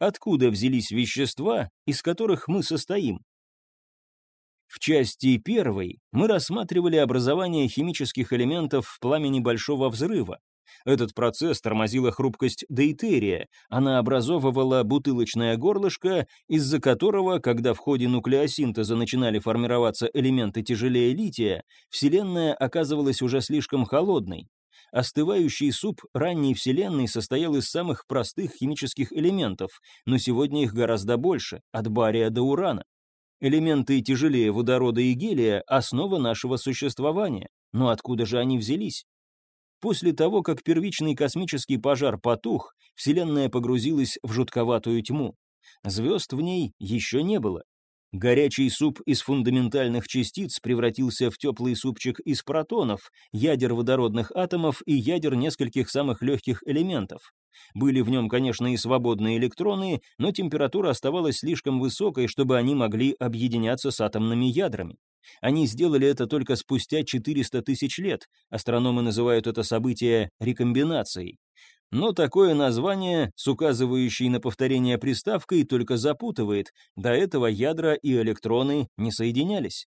откуда взялись вещества, из которых мы состоим. В части первой мы рассматривали образование химических элементов в пламени Большого взрыва. Этот процесс тормозила хрупкость дейтерия, она образовывала бутылочное горлышко, из-за которого, когда в ходе нуклеосинтеза начинали формироваться элементы тяжелее лития, Вселенная оказывалась уже слишком холодной. Остывающий суп ранней Вселенной состоял из самых простых химических элементов, но сегодня их гораздо больше, от бария до урана. Элементы тяжелее водорода и гелия – основа нашего существования. Но откуда же они взялись? После того, как первичный космический пожар потух, Вселенная погрузилась в жутковатую тьму. Звезд в ней еще не было. Горячий суп из фундаментальных частиц превратился в теплый супчик из протонов, ядер водородных атомов и ядер нескольких самых легких элементов. Были в нем, конечно, и свободные электроны, но температура оставалась слишком высокой, чтобы они могли объединяться с атомными ядрами. Они сделали это только спустя 400 тысяч лет, астрономы называют это событие рекомбинацией. Но такое название, с указывающей на повторение приставкой, только запутывает, до этого ядра и электроны не соединялись.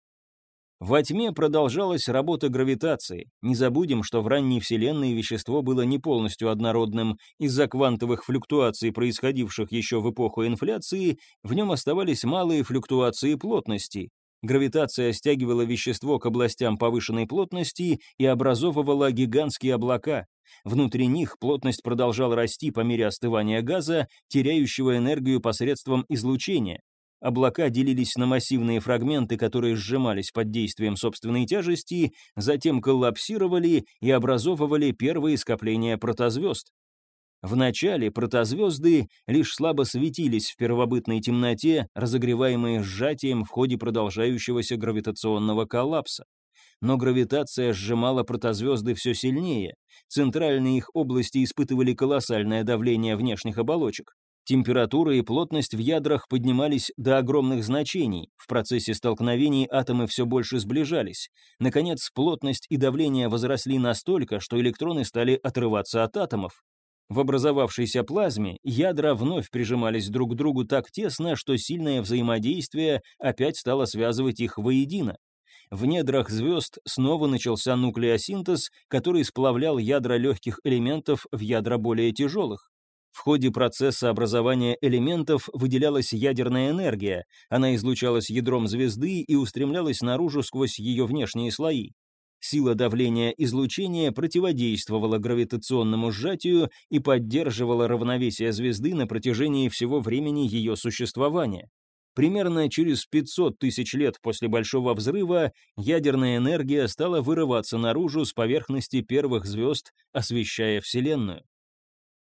Во тьме продолжалась работа гравитации. Не забудем, что в ранней Вселенной вещество было не полностью однородным. Из-за квантовых флюктуаций, происходивших еще в эпоху инфляции, в нем оставались малые флюктуации плотности. Гравитация стягивала вещество к областям повышенной плотности и образовывала гигантские облака. Внутри них плотность продолжала расти по мере остывания газа, теряющего энергию посредством излучения. Облака делились на массивные фрагменты, которые сжимались под действием собственной тяжести, затем коллапсировали и образовывали первые скопления протозвезд. Вначале протозвезды лишь слабо светились в первобытной темноте, разогреваемые сжатием в ходе продолжающегося гравитационного коллапса. Но гравитация сжимала протозвезды все сильнее, центральные их области испытывали колоссальное давление внешних оболочек. Температура и плотность в ядрах поднимались до огромных значений, в процессе столкновений атомы все больше сближались. Наконец, плотность и давление возросли настолько, что электроны стали отрываться от атомов. В образовавшейся плазме ядра вновь прижимались друг к другу так тесно, что сильное взаимодействие опять стало связывать их воедино. В недрах звезд снова начался нуклеосинтез, который сплавлял ядра легких элементов в ядра более тяжелых. В ходе процесса образования элементов выделялась ядерная энергия, она излучалась ядром звезды и устремлялась наружу сквозь ее внешние слои. Сила давления излучения противодействовала гравитационному сжатию и поддерживала равновесие звезды на протяжении всего времени ее существования. Примерно через 500 тысяч лет после Большого взрыва ядерная энергия стала вырываться наружу с поверхности первых звезд, освещая Вселенную.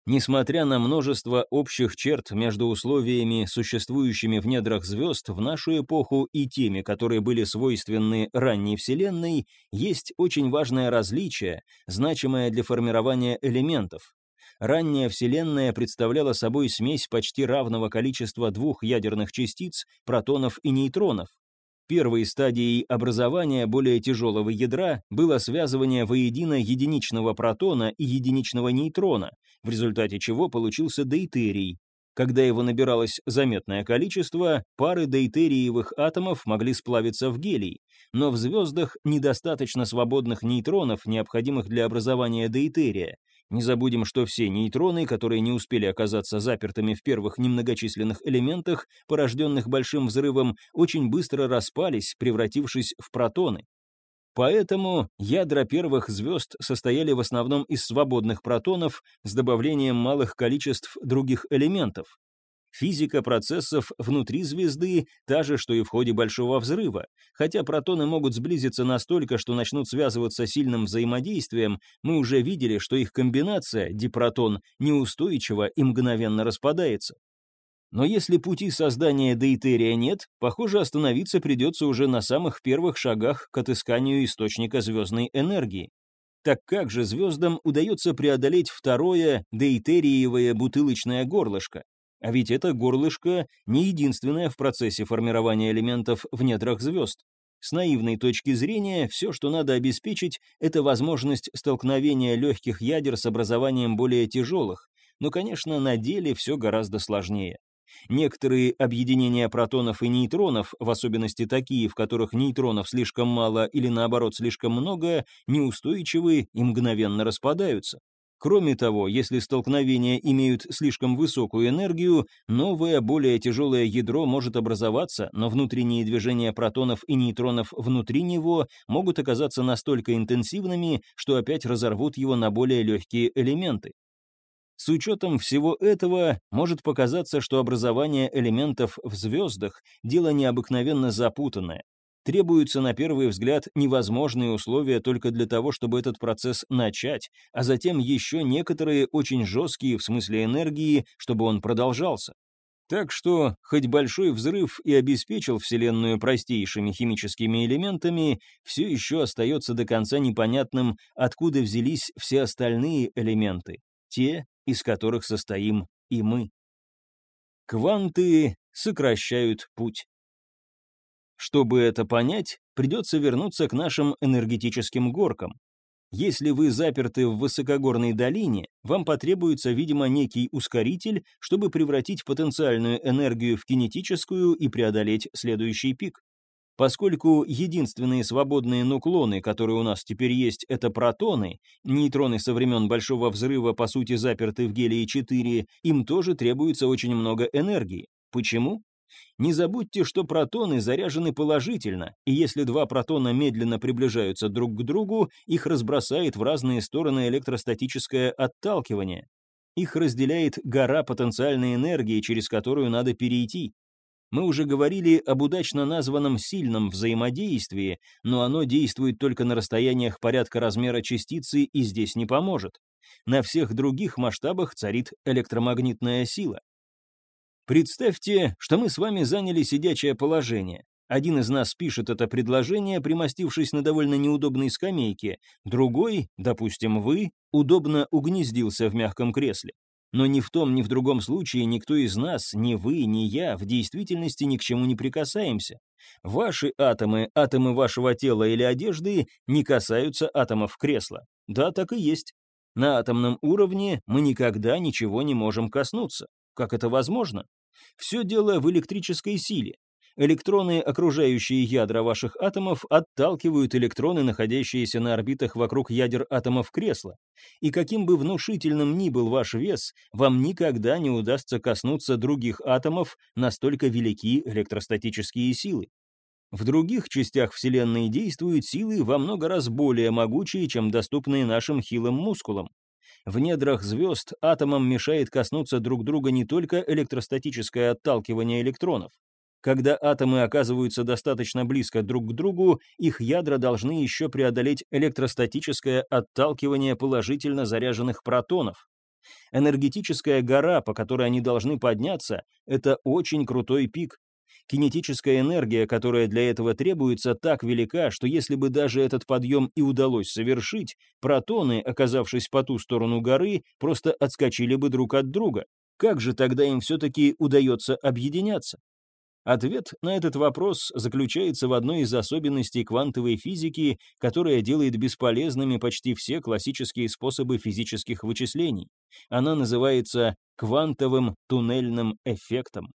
Несмотря на множество общих черт между условиями, существующими в недрах звезд в нашу эпоху и теми, которые были свойственны ранней Вселенной, есть очень важное различие, значимое для формирования элементов. Ранняя Вселенная представляла собой смесь почти равного количества двух ядерных частиц, протонов и нейтронов. Первой стадией образования более тяжелого ядра было связывание воедино единичного протона и единичного нейтрона, в результате чего получился дейтерий. Когда его набиралось заметное количество, пары дейтериевых атомов могли сплавиться в гелий, но в звездах недостаточно свободных нейтронов, необходимых для образования дейтерия, не забудем, что все нейтроны, которые не успели оказаться запертыми в первых немногочисленных элементах, порожденных большим взрывом, очень быстро распались, превратившись в протоны. Поэтому ядра первых звезд состояли в основном из свободных протонов с добавлением малых количеств других элементов. Физика процессов внутри звезды та же, что и в ходе Большого взрыва. Хотя протоны могут сблизиться настолько, что начнут связываться сильным взаимодействием, мы уже видели, что их комбинация, дипротон, неустойчива и мгновенно распадается. Но если пути создания дейтерия нет, похоже, остановиться придется уже на самых первых шагах к отысканию источника звездной энергии. Так как же звездам удается преодолеть второе дейтериевое бутылочное горлышко? А ведь это горлышко не единственное в процессе формирования элементов в недрах звезд. С наивной точки зрения, все, что надо обеспечить, это возможность столкновения легких ядер с образованием более тяжелых, но, конечно, на деле все гораздо сложнее. Некоторые объединения протонов и нейтронов, в особенности такие, в которых нейтронов слишком мало или наоборот слишком много, неустойчивы и мгновенно распадаются. Кроме того, если столкновения имеют слишком высокую энергию, новое, более тяжелое ядро может образоваться, но внутренние движения протонов и нейтронов внутри него могут оказаться настолько интенсивными, что опять разорвут его на более легкие элементы. С учетом всего этого, может показаться, что образование элементов в звездах – дело необыкновенно запутанное. Требуются, на первый взгляд, невозможные условия только для того, чтобы этот процесс начать, а затем еще некоторые очень жесткие в смысле энергии, чтобы он продолжался. Так что, хоть большой взрыв и обеспечил Вселенную простейшими химическими элементами, все еще остается до конца непонятным, откуда взялись все остальные элементы, те, из которых состоим и мы. Кванты сокращают путь. Чтобы это понять, придется вернуться к нашим энергетическим горкам. Если вы заперты в высокогорной долине, вам потребуется, видимо, некий ускоритель, чтобы превратить потенциальную энергию в кинетическую и преодолеть следующий пик. Поскольку единственные свободные нуклоны, которые у нас теперь есть, это протоны, нейтроны со времен Большого Взрыва по сути заперты в гелии-4, им тоже требуется очень много энергии. Почему? Не забудьте, что протоны заряжены положительно, и если два протона медленно приближаются друг к другу, их разбросает в разные стороны электростатическое отталкивание. Их разделяет гора потенциальной энергии, через которую надо перейти. Мы уже говорили об удачно названном сильном взаимодействии, но оно действует только на расстояниях порядка размера частицы и здесь не поможет. На всех других масштабах царит электромагнитная сила. Представьте, что мы с вами заняли сидячее положение. Один из нас пишет это предложение, примостившись на довольно неудобной скамейке, другой, допустим, вы, удобно угнездился в мягком кресле. Но ни в том, ни в другом случае никто из нас, ни вы, ни я, в действительности ни к чему не прикасаемся. Ваши атомы, атомы вашего тела или одежды не касаются атомов кресла. Да, так и есть. На атомном уровне мы никогда ничего не можем коснуться. Как это возможно? Все дело в электрической силе. Электроны, окружающие ядра ваших атомов, отталкивают электроны, находящиеся на орбитах вокруг ядер атомов кресла. И каким бы внушительным ни был ваш вес, вам никогда не удастся коснуться других атомов, настолько велики электростатические силы. В других частях Вселенной действуют силы во много раз более могучие, чем доступные нашим хилым мускулам. В недрах звезд атомам мешает коснуться друг друга не только электростатическое отталкивание электронов. Когда атомы оказываются достаточно близко друг к другу, их ядра должны еще преодолеть электростатическое отталкивание положительно заряженных протонов. Энергетическая гора, по которой они должны подняться, это очень крутой пик. Кинетическая энергия, которая для этого требуется, так велика, что если бы даже этот подъем и удалось совершить, протоны, оказавшись по ту сторону горы, просто отскочили бы друг от друга. Как же тогда им все-таки удается объединяться? Ответ на этот вопрос заключается в одной из особенностей квантовой физики, которая делает бесполезными почти все классические способы физических вычислений. Она называется квантовым туннельным эффектом.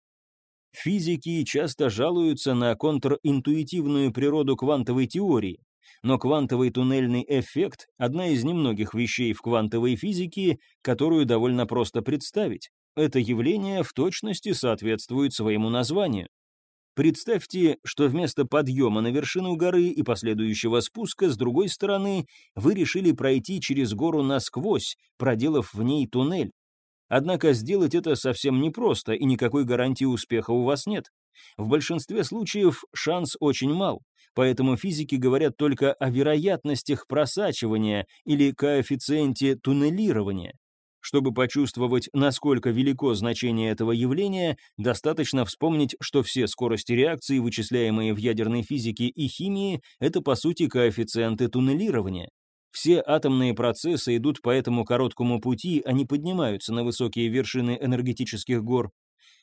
Физики часто жалуются на контринтуитивную природу квантовой теории, но квантовый туннельный эффект – одна из немногих вещей в квантовой физике, которую довольно просто представить. Это явление в точности соответствует своему названию. Представьте, что вместо подъема на вершину горы и последующего спуска с другой стороны вы решили пройти через гору насквозь, проделав в ней туннель. Однако сделать это совсем непросто, и никакой гарантии успеха у вас нет. В большинстве случаев шанс очень мал, поэтому физики говорят только о вероятностях просачивания или коэффициенте туннелирования. Чтобы почувствовать, насколько велико значение этого явления, достаточно вспомнить, что все скорости реакции, вычисляемые в ядерной физике и химии, это по сути коэффициенты туннелирования. Все атомные процессы идут по этому короткому пути, они поднимаются на высокие вершины энергетических гор.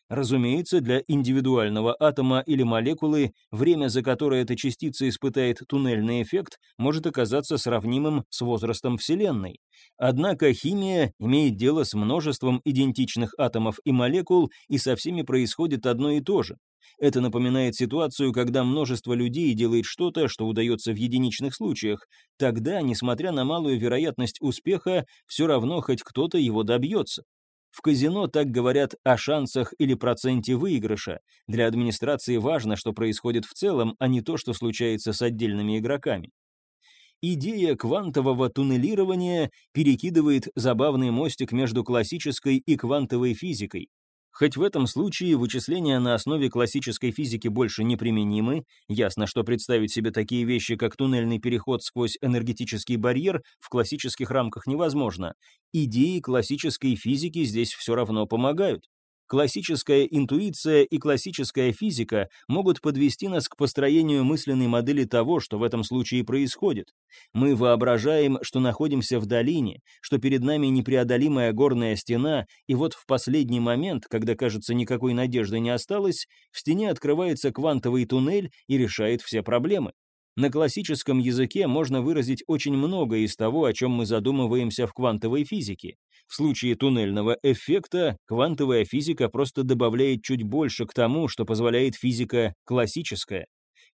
Разумеется, для индивидуального атома или молекулы время, за которое эта частица испытает туннельный эффект, может оказаться сравнимым с возрастом Вселенной. Однако химия имеет дело с множеством идентичных атомов и молекул, и со всеми происходит одно и то же. Это напоминает ситуацию, когда множество людей делает что-то, что удается в единичных случаях. Тогда, несмотря на малую вероятность успеха, все равно хоть кто-то его добьется. В казино так говорят о шансах или проценте выигрыша. Для администрации важно, что происходит в целом, а не то, что случается с отдельными игроками. Идея квантового туннелирования перекидывает забавный мостик между классической и квантовой физикой. Хоть в этом случае вычисления на основе классической физики больше не применимы, ясно, что представить себе такие вещи, как туннельный переход сквозь энергетический барьер, в классических рамках невозможно. Идеи классической физики здесь все равно помогают. Классическая интуиция и классическая физика могут подвести нас к построению мысленной модели того, что в этом случае происходит. Мы воображаем, что находимся в долине, что перед нами непреодолимая горная стена, и вот в последний момент, когда, кажется, никакой надежды не осталось, в стене открывается квантовый туннель и решает все проблемы. На классическом языке можно выразить очень многое из того, о чем мы задумываемся в квантовой физике. В случае туннельного эффекта квантовая физика просто добавляет чуть больше к тому, что позволяет физика классическая.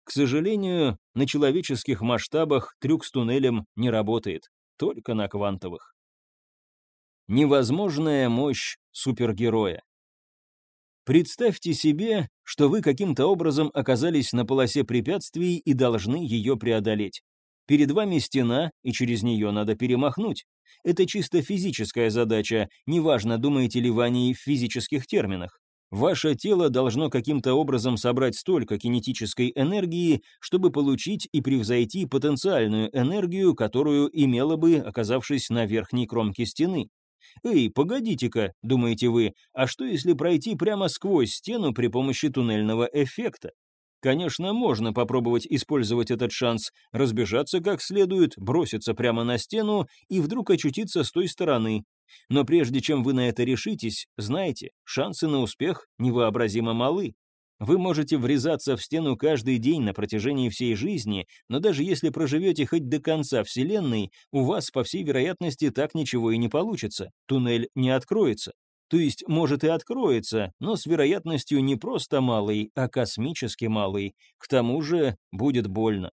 К сожалению, на человеческих масштабах трюк с туннелем не работает, только на квантовых. Невозможная мощь супергероя. Представьте себе, что вы каким-то образом оказались на полосе препятствий и должны ее преодолеть. Перед вами стена, и через нее надо перемахнуть. Это чисто физическая задача, неважно, думаете ли вы о ней в физических терминах. Ваше тело должно каким-то образом собрать столько кинетической энергии, чтобы получить и превзойти потенциальную энергию, которую имело бы, оказавшись на верхней кромке стены. «Эй, погодите-ка», — думаете вы, а что если пройти прямо сквозь стену при помощи туннельного эффекта? Конечно, можно попробовать использовать этот шанс, разбежаться как следует, броситься прямо на стену и вдруг очутиться с той стороны. Но прежде чем вы на это решитесь, знайте, шансы на успех невообразимо малы. Вы можете врезаться в стену каждый день на протяжении всей жизни, но даже если проживете хоть до конца Вселенной, у вас, по всей вероятности, так ничего и не получится. Туннель не откроется. То есть, может и откроется, но с вероятностью не просто малой, а космически малой. К тому же будет больно.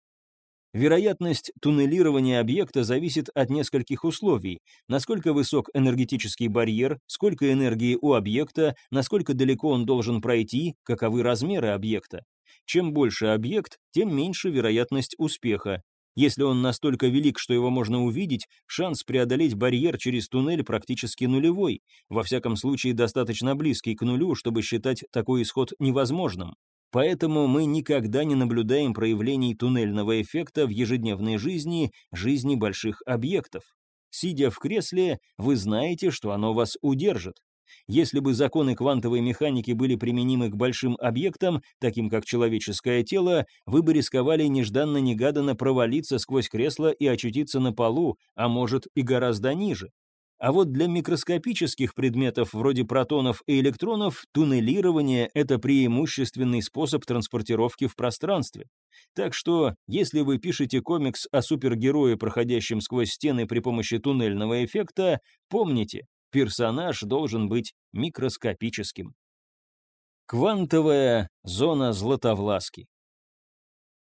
Вероятность туннелирования объекта зависит от нескольких условий. Насколько высок энергетический барьер, сколько энергии у объекта, насколько далеко он должен пройти, каковы размеры объекта. Чем больше объект, тем меньше вероятность успеха. Если он настолько велик, что его можно увидеть, шанс преодолеть барьер через туннель практически нулевой, во всяком случае достаточно близкий к нулю, чтобы считать такой исход невозможным. Поэтому мы никогда не наблюдаем проявлений туннельного эффекта в ежедневной жизни, жизни больших объектов. Сидя в кресле, вы знаете, что оно вас удержит. Если бы законы квантовой механики были применимы к большим объектам, таким как человеческое тело, вы бы рисковали нежданно-негаданно провалиться сквозь кресло и очутиться на полу, а может и гораздо ниже. А вот для микроскопических предметов вроде протонов и электронов туннелирование — это преимущественный способ транспортировки в пространстве. Так что, если вы пишете комикс о супергерое, проходящем сквозь стены при помощи туннельного эффекта, помните, персонаж должен быть микроскопическим. Квантовая зона Златовласки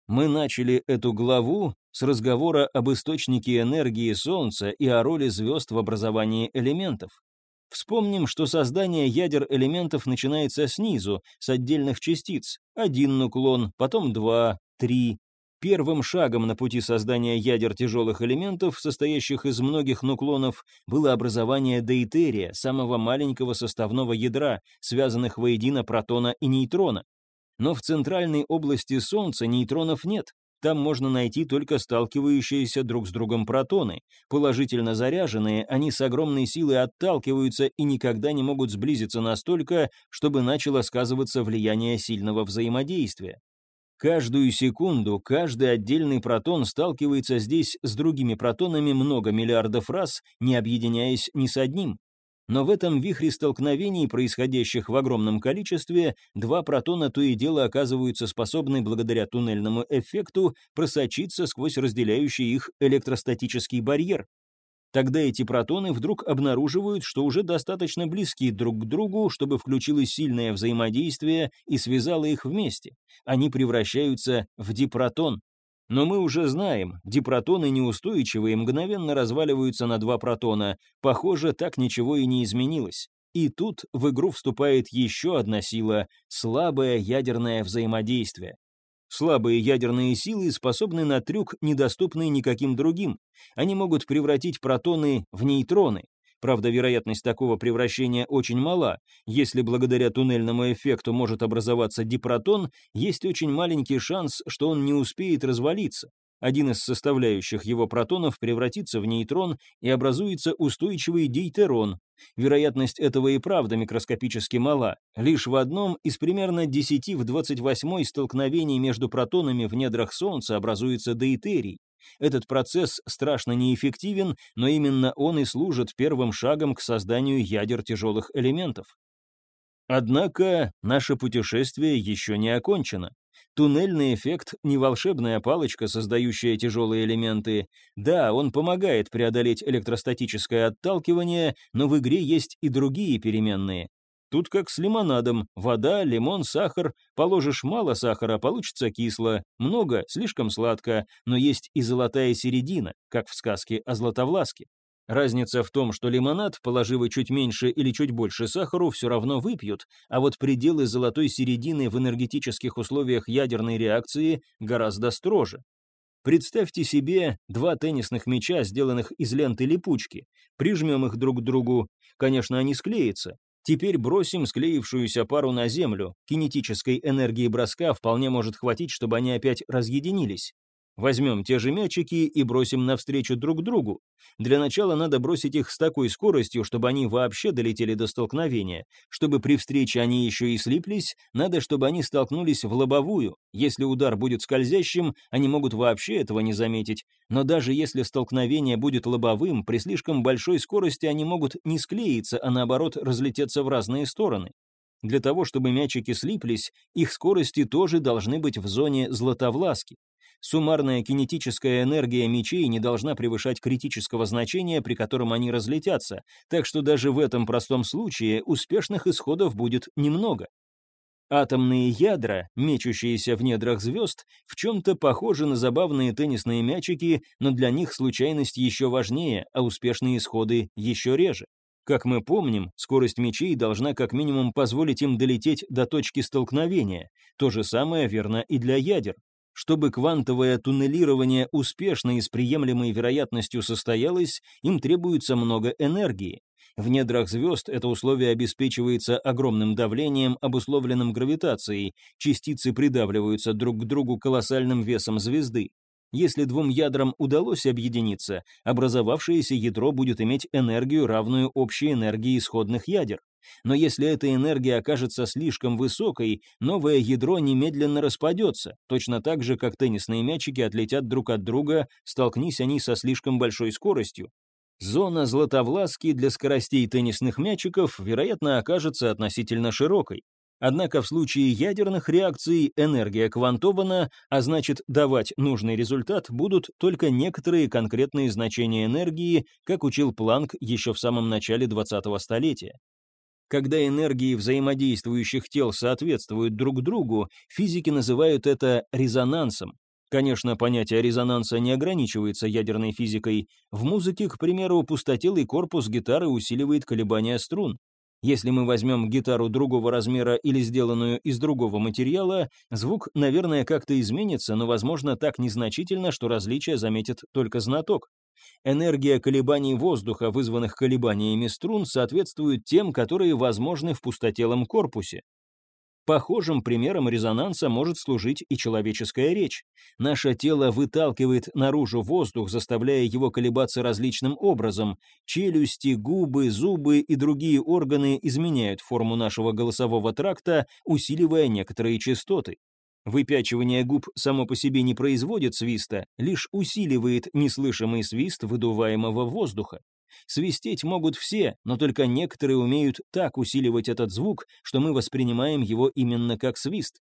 мы начали эту главу с разговора об источнике энергии Солнца и о роли звезд в образовании элементов. Вспомним, что создание ядер элементов начинается снизу, с отдельных частиц. Один нуклон, потом два, три. Первым шагом на пути создания ядер тяжелых элементов, состоящих из многих нуклонов, было образование дейтерия, самого маленького составного ядра, связанных воедино протона и нейтрона. Но в центральной области Солнца нейтронов нет. Там можно найти только сталкивающиеся друг с другом протоны. Положительно заряженные, они с огромной силой отталкиваются и никогда не могут сблизиться настолько, чтобы начало сказываться влияние сильного взаимодействия. Каждую секунду каждый отдельный протон сталкивается здесь с другими протонами много миллиардов раз, не объединяясь ни с одним. но в этом вихре столкновений, происходящих в огромном количестве, два протона то и дело оказываются способны благодаря туннельному эффекту просочиться сквозь разделяющий их электростатический барьер. Тогда эти протоны вдруг обнаруживают, что уже достаточно близки друг к другу, чтобы включилось сильное взаимодействие и связало их вместе. Они превращаются в дипротон. Но мы уже знаем, дипротоны неустойчивые мгновенно разваливаются на два протона. Похоже, так ничего и не изменилось. И тут в игру вступает еще одна сила — слабое ядерное взаимодействие. Слабые ядерные силы способны на трюк, недоступный никаким другим. Они могут превратить протоны в нейтроны. Правда, вероятность такого превращения очень мала. Если благодаря туннельному эффекту может образоваться дипротон, есть очень маленький шанс, что он не успеет развалиться. Один из составляющих его протонов превратится в нейтрон и образуется устойчивый дейтерон. Вероятность этого и правда микроскопически мала. Лишь в одном из примерно 10 в 28 столкновений между протонами в недрах Солнца образуется дейтерий. Этот процесс страшно неэффективен, но именно он и служит первым шагом к созданию ядер тяжелых элементов. Однако наше путешествие еще не окончено. Туннельный эффект — не волшебная палочка, создающая тяжелые элементы. Да, он помогает преодолеть электростатическое отталкивание, но в игре есть и другие переменные. Тут как с лимонадом. Вода, лимон, сахар. Положишь мало сахара, получится кисло. Много, слишком сладко. Но есть и золотая середина, как в сказке о Златовласке. Разница в том, что лимонад, положив чуть меньше или чуть больше сахару, все равно выпьют, а вот пределы золотой середины в энергетических условиях ядерной реакции гораздо строже. Представьте себе два теннисных мяча, сделанных из ленты липучки. Прижмем их друг к другу. Конечно, они склеятся. Теперь бросим склеившуюся пару на землю. Кинетической энергии броска вполне может хватить, чтобы они опять разъединились. Возьмем те же мячики и бросим навстречу друг другу. Для начала надо бросить их с такой скоростью, чтобы они вообще долетели до столкновения. Чтобы при встрече они еще и слиплись, надо, чтобы они столкнулись в лобовую. Если удар будет скользящим, они могут вообще этого не заметить. Но даже если столкновение будет лобовым, при слишком большой скорости они могут не склеиться, а наоборот разлететься в разные стороны. Для того, чтобы мячики слиплись, их скорости тоже должны быть в зоне златовласки. Суммарная кинетическая энергия мечей не должна превышать критического значения, при котором они разлетятся, так что даже в этом простом случае успешных исходов будет немного. Атомные ядра, мечущиеся в недрах звезд, в чем-то похожи на забавные теннисные мячики, но для них случайность еще важнее, а успешные исходы еще реже. Как мы помним, скорость мечей должна как минимум позволить им долететь до точки столкновения. То же самое верно и для ядер. Чтобы квантовое туннелирование успешно и с приемлемой вероятностью состоялось, им требуется много энергии. В недрах звезд это условие обеспечивается огромным давлением, обусловленным гравитацией, частицы придавливаются друг к другу колоссальным весом звезды. Если двум ядрам удалось объединиться, образовавшееся ядро будет иметь энергию, равную общей энергии исходных ядер. Но если эта энергия окажется слишком высокой, новое ядро немедленно распадется, точно так же, как теннисные мячики отлетят друг от друга, столкнись они со слишком большой скоростью. Зона златовласки для скоростей теннисных мячиков, вероятно, окажется относительно широкой. Однако в случае ядерных реакций энергия квантована, а значит давать нужный результат будут только некоторые конкретные значения энергии, как учил Планк еще в самом начале 20-го столетия. Когда энергии взаимодействующих тел соответствуют друг другу, физики называют это резонансом. Конечно, понятие резонанса не ограничивается ядерной физикой. В музыке, к примеру, пустотелый корпус гитары усиливает колебания струн. Если мы возьмем гитару другого размера или сделанную из другого материала, звук, наверное, как-то изменится, но, возможно, так незначительно, что различие заметит только знаток. Энергия колебаний воздуха, вызванных колебаниями струн, соответствует тем, которые возможны в пустотелом корпусе. Похожим примером резонанса может служить и человеческая речь. Наше тело выталкивает наружу воздух, заставляя его колебаться различным образом. Челюсти, губы, зубы и другие органы изменяют форму нашего голосового тракта, усиливая некоторые частоты. Выпячивание губ само по себе не производит свиста, лишь усиливает неслышимый свист выдуваемого воздуха. Свистеть могут все, но только некоторые умеют так усиливать этот звук, что мы воспринимаем его именно как свист.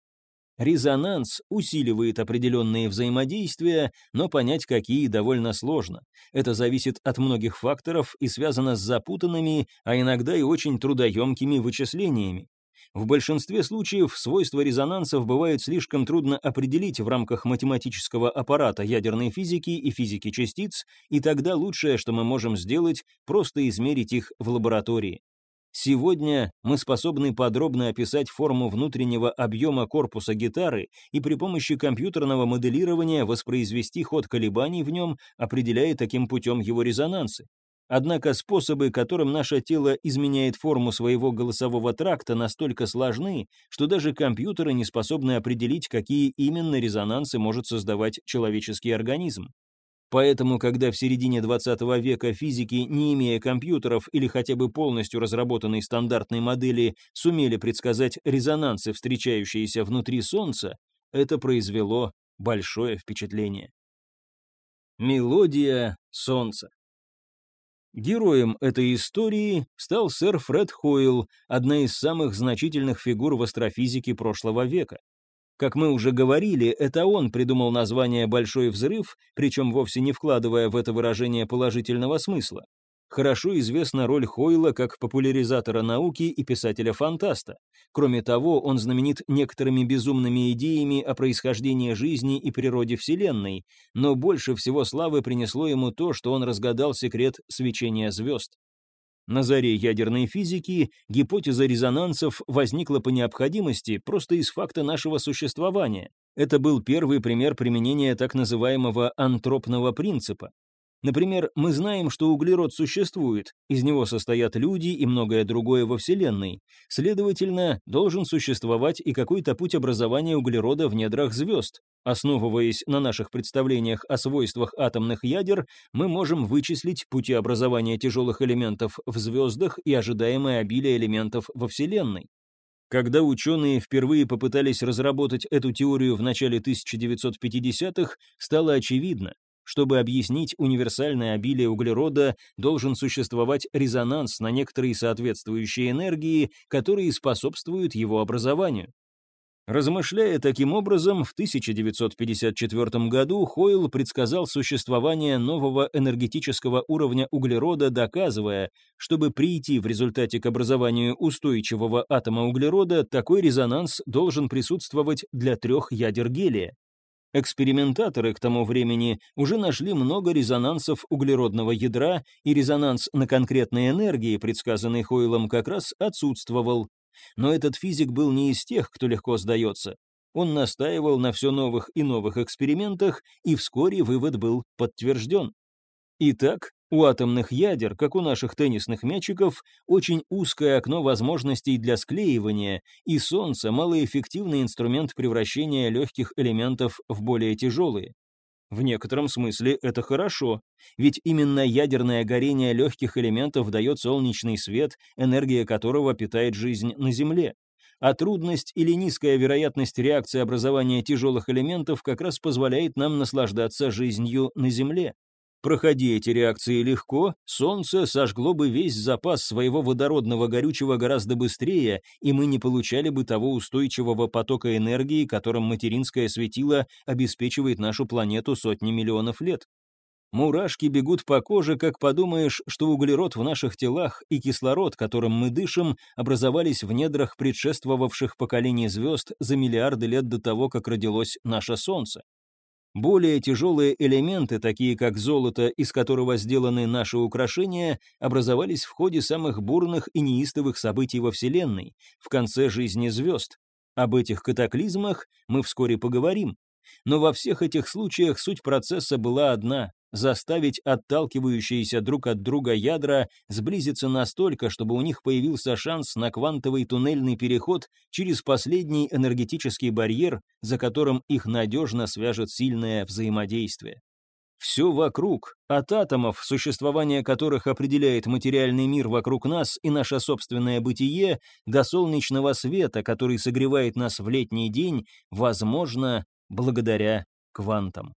Резонанс усиливает определенные взаимодействия, но понять какие довольно сложно. Это зависит от многих факторов и связано с запутанными, а иногда и очень трудоемкими вычислениями. В большинстве случаев свойства резонансов бывает слишком трудно определить в рамках математического аппарата ядерной физики и физики частиц, и тогда лучшее, что мы можем сделать, просто измерить их в лаборатории. Сегодня мы способны подробно описать форму внутреннего объема корпуса гитары и при помощи компьютерного моделирования воспроизвести ход колебаний в нем, определяя таким путем его резонансы. Однако способы, которым наше тело изменяет форму своего голосового тракта, настолько сложны, что даже компьютеры не способны определить, какие именно резонансы может создавать человеческий организм. Поэтому, когда в середине 20 века физики, не имея компьютеров или хотя бы полностью разработанной стандартной модели, сумели предсказать резонансы, встречающиеся внутри Солнца, это произвело большое впечатление. Мелодия Солнца Героем этой истории стал сэр Фред Хойл, одна из самых значительных фигур в астрофизике прошлого века. Как мы уже говорили, это он придумал название «Большой взрыв», причем вовсе не вкладывая в это выражение положительного смысла. Хорошо известна роль Хойла как популяризатора науки и писателя-фантаста. Кроме того, он знаменит некоторыми безумными идеями о происхождении жизни и природе Вселенной, но больше всего славы принесло ему то, что он разгадал секрет свечения звезд. На заре ядерной физики гипотеза резонансов возникла по необходимости просто из факта нашего существования. Это был первый пример применения так называемого антропного принципа. Например, мы знаем, что углерод существует, из него состоят люди и многое другое во Вселенной. Следовательно, должен существовать и какой-то путь образования углерода в недрах звезд. Основываясь на наших представлениях о свойствах атомных ядер, мы можем вычислить пути образования тяжелых элементов в звездах и ожидаемое обилие элементов во Вселенной. Когда ученые впервые попытались разработать эту теорию в начале 1950-х, стало очевидно, чтобы объяснить универсальное обилие углерода, должен существовать резонанс на некоторые соответствующие энергии, которые способствуют его образованию. Размышляя таким образом, в 1954 году Хойл предсказал существование нового энергетического уровня углерода, доказывая, чтобы прийти в результате к образованию устойчивого атома углерода, такой резонанс должен присутствовать для трех ядер гелия. Экспериментаторы к тому времени уже нашли много резонансов углеродного ядра, и резонанс на конкретной энергии, предсказанный Хойлом, как раз отсутствовал. Но этот физик был не из тех, кто легко сдается. Он настаивал на все новых и новых экспериментах, и вскоре вывод был подтвержден. Итак, у атомных ядер, как у наших теннисных мячиков, очень узкое окно возможностей для склеивания, и Солнце – малоэффективный инструмент превращения легких элементов в более тяжелые. В некотором смысле это хорошо, ведь именно ядерное горение легких элементов дает солнечный свет, энергия которого питает жизнь на Земле. А трудность или низкая вероятность реакции образования тяжелых элементов как раз позволяет нам наслаждаться жизнью на Земле. Проходи эти реакции легко, Солнце сожгло бы весь запас своего водородного горючего гораздо быстрее, и мы не получали бы того устойчивого потока энергии, которым материнское светило обеспечивает нашу планету сотни миллионов лет. Мурашки бегут по коже, как подумаешь, что углерод в наших телах и кислород, которым мы дышим, образовались в недрах предшествовавших поколений звезд за миллиарды лет до того, как родилось наше Солнце. Более тяжелые элементы, такие как золото, из которого сделаны наши украшения, образовались в ходе самых бурных и неистовых событий во Вселенной, в конце жизни звезд. Об этих катаклизмах мы вскоре поговорим. Но во всех этих случаях суть процесса была одна заставить отталкивающиеся друг от друга ядра сблизиться настолько, чтобы у них появился шанс на квантовый туннельный переход через последний энергетический барьер, за которым их надежно свяжет сильное взаимодействие. Все вокруг, от атомов, существование которых определяет материальный мир вокруг нас и наше собственное бытие, до солнечного света, который согревает нас в летний день, возможно, благодаря квантам.